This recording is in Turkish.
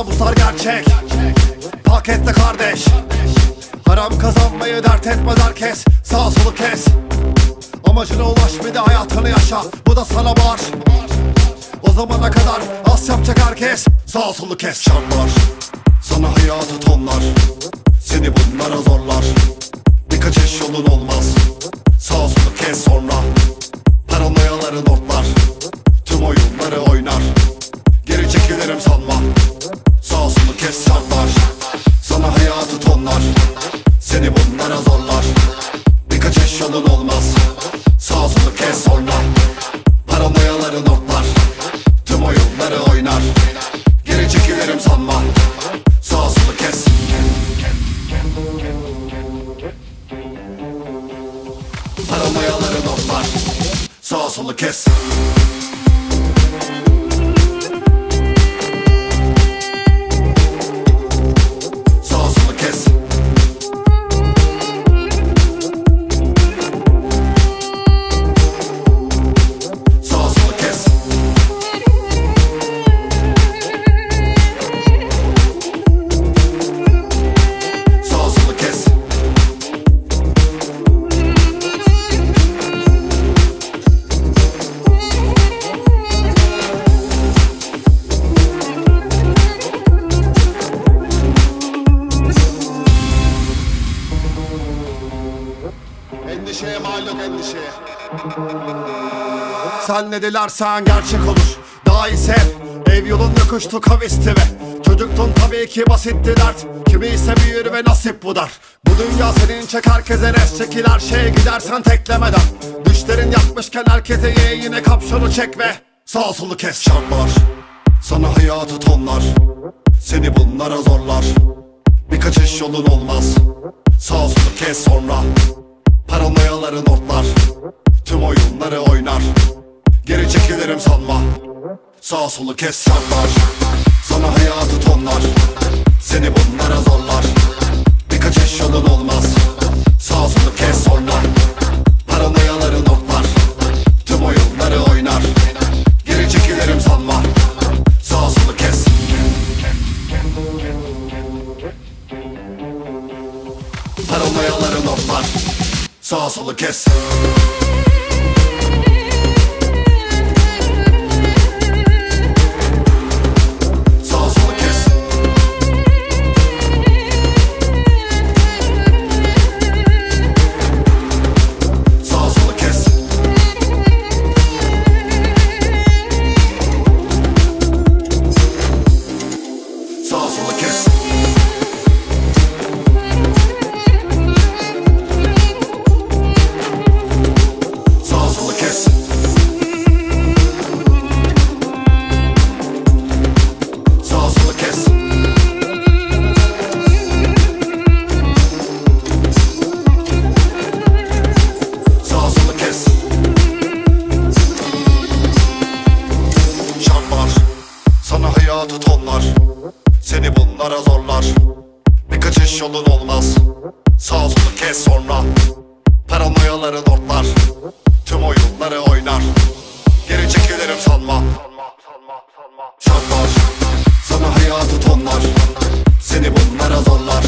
Kabuslar gerçek. Pakette kardeş. Haram kazanmayı dert etmez herkes. Sağ solu kes. Amacına ulaş bir de hayatını yaşa. Bu da sana var O zamana kadar az yapacak herkes. Sağ solu kes. Şartlar tonlar Seni bunlara zorlar. Birkaç eş yolun olmaz. Sağ solu kes sonra Paranoyaları notlar. Tüm oyunları oynar. Geri çekilirim sanma. Sağ solu kes. Paranoyaları notlar. Sağ solu kes Sen ne dilersen gerçek olur. Daha iyi sev. Ev yolun yokuştu kavisti ve Çocuktun tabii ki basitti dert. Kimi ise büyür ve nasip bu dar. Bu dünya senin çek herkese res. Çekil her şeye gidersen teklemeden. Düşlerin yapmışken herkese ye. Yine kapşonu çek ve Sağ solu kes. Şartlar Sana hayatı tonlar. Seni bunlara zorlar. Birkaç iş yolun olmaz. Sağ solu kes sonra. Paranoyaları notlar Tüm oyunları oynar. Geri çekilirim sanma. Sağ solu kes şartlar Sana hayatı tonlar. Seni bunlara zorlar. Birkaç eş yolun olmaz. Sağ solu kes sonra Paranoyaları notlar Tüm oyunları oynar. Geri çekilirim sanma. Sağ solu kes. Paranoyaları notlar Sağ solu kes Hayatı tonlar Seni bunlara zorlar. Birkaç iş yolun olmaz. Sağ solu kes sonra. Paranoyaları notlar Tüm oyunları oynar. Geri çekilirim sanma. Şartlar Sana hayatı tonlar. Seni bunlara zorlar